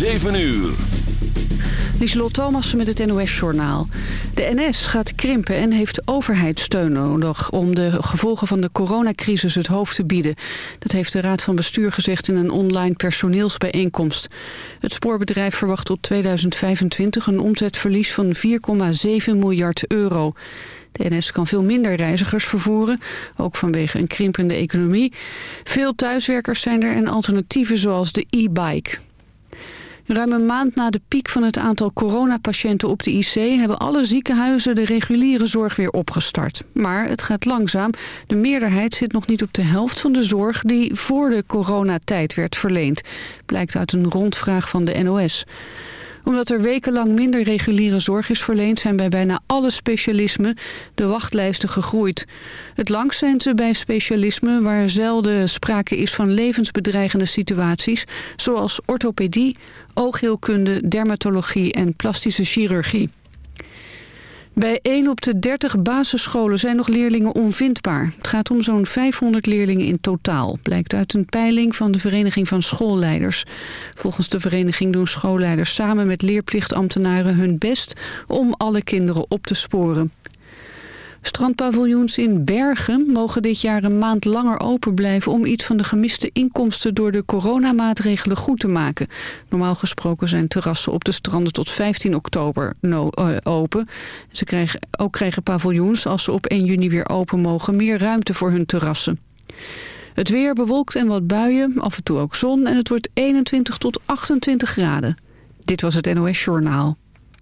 7 uur. Lieselot Thomassen met het NOS-journaal. De NS gaat krimpen en heeft overheidssteun nodig... om de gevolgen van de coronacrisis het hoofd te bieden. Dat heeft de Raad van Bestuur gezegd in een online personeelsbijeenkomst. Het spoorbedrijf verwacht tot 2025 een omzetverlies van 4,7 miljard euro. De NS kan veel minder reizigers vervoeren, ook vanwege een krimpende economie. Veel thuiswerkers zijn er en alternatieven zoals de e-bike. Ruim een maand na de piek van het aantal coronapatiënten op de IC... hebben alle ziekenhuizen de reguliere zorg weer opgestart. Maar het gaat langzaam. De meerderheid zit nog niet op de helft van de zorg... die voor de coronatijd werd verleend. Blijkt uit een rondvraag van de NOS omdat er wekenlang minder reguliere zorg is verleend... zijn bij bijna alle specialismen de wachtlijsten gegroeid. Het langst zijn ze bij specialismen waar zelden sprake is van levensbedreigende situaties... zoals orthopedie, oogheelkunde, dermatologie en plastische chirurgie. Bij 1 op de 30 basisscholen zijn nog leerlingen onvindbaar. Het gaat om zo'n 500 leerlingen in totaal. Blijkt uit een peiling van de Vereniging van Schoolleiders. Volgens de vereniging doen schoolleiders samen met leerplichtambtenaren hun best... om alle kinderen op te sporen. Strandpaviljoens in Bergen mogen dit jaar een maand langer open blijven... om iets van de gemiste inkomsten door de coronamaatregelen goed te maken. Normaal gesproken zijn terrassen op de stranden tot 15 oktober uh, open. Ze krijgen, ook krijgen paviljoens, als ze op 1 juni weer open mogen... meer ruimte voor hun terrassen. Het weer bewolkt en wat buien, af en toe ook zon... en het wordt 21 tot 28 graden. Dit was het NOS Journaal.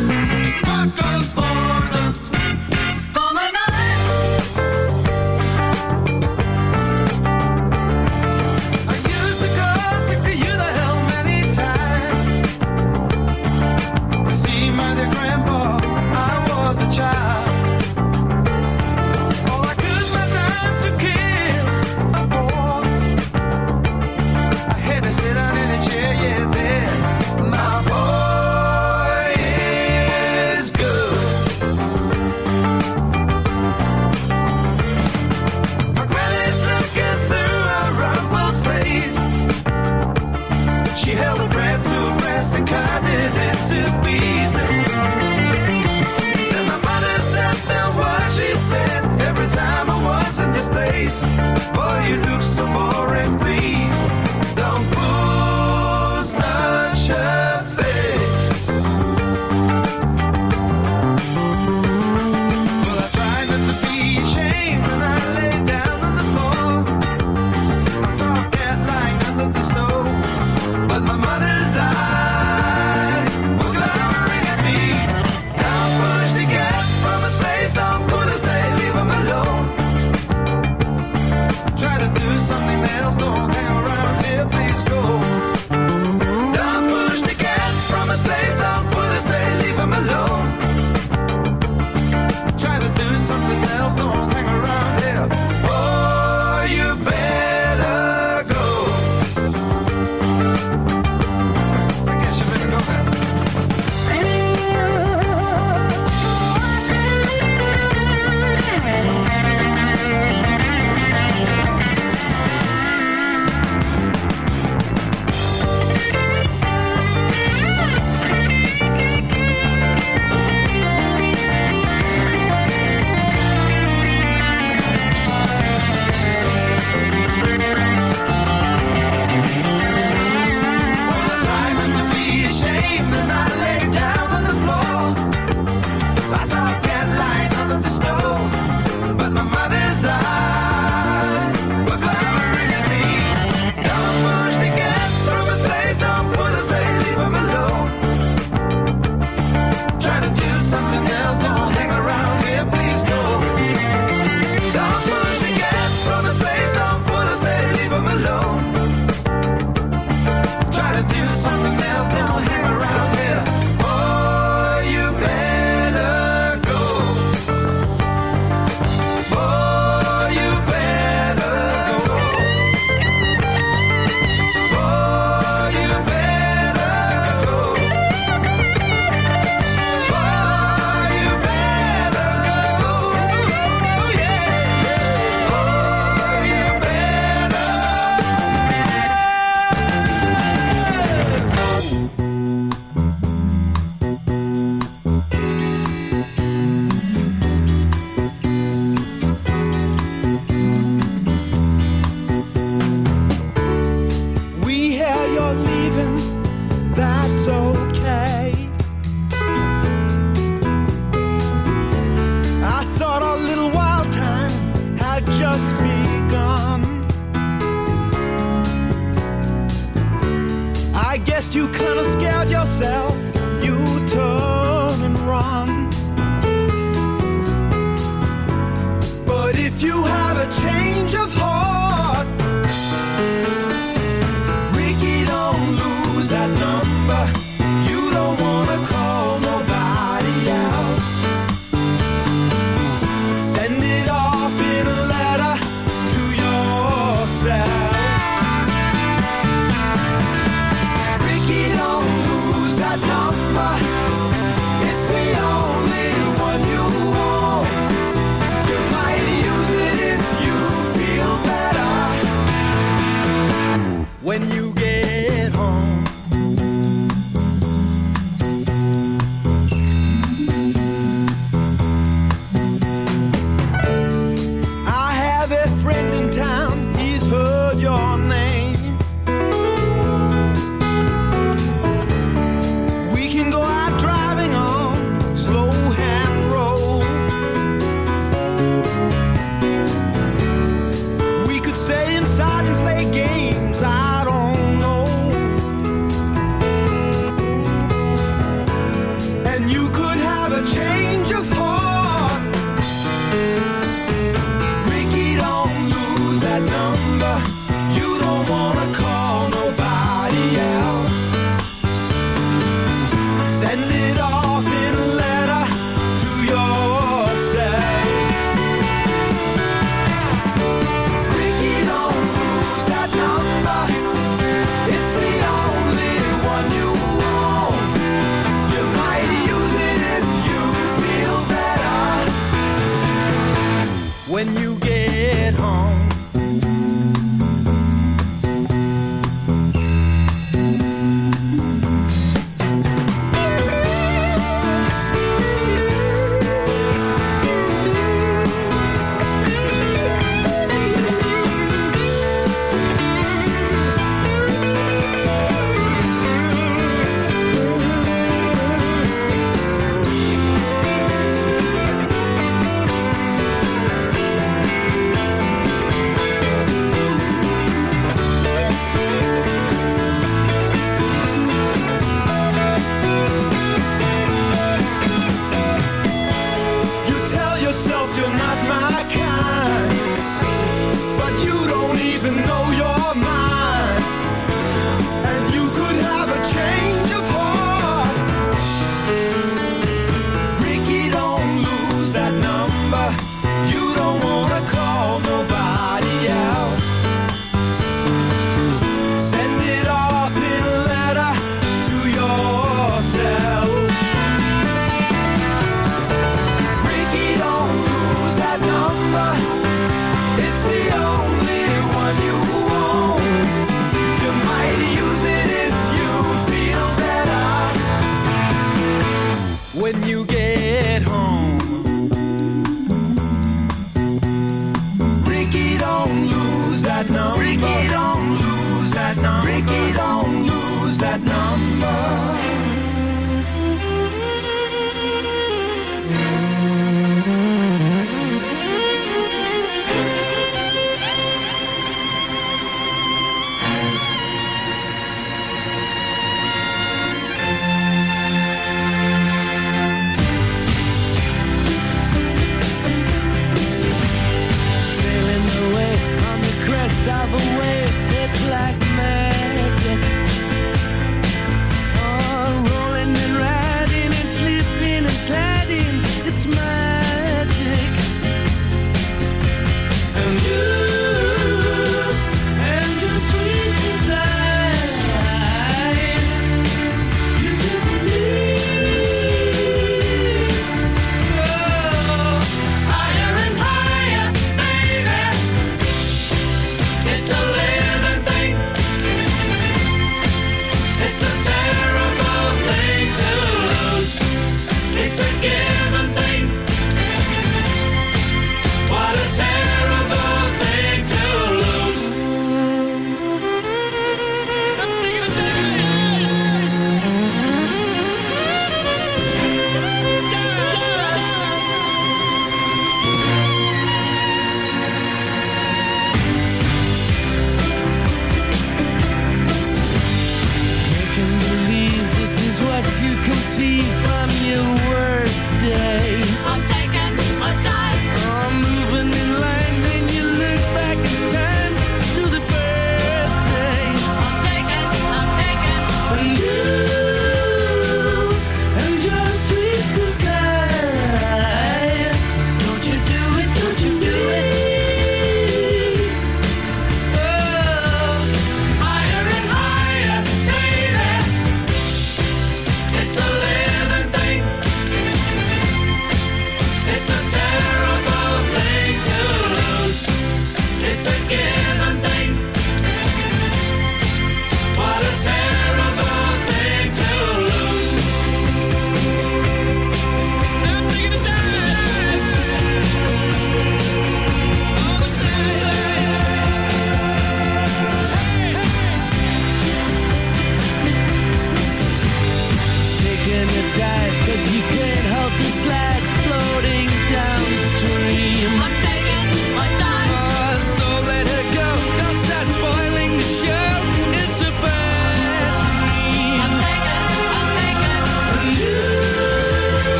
Fuck off.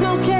no.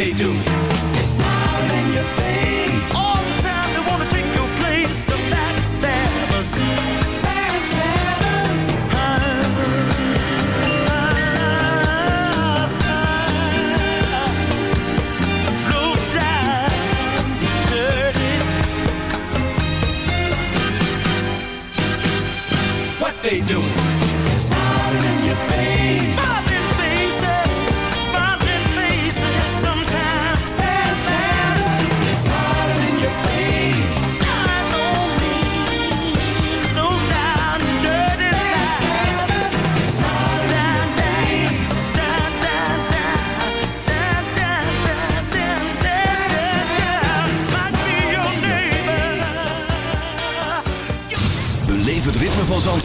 they do. It's not in your face. Oh.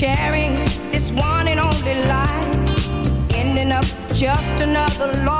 sharing this one and only life, ending up just another long.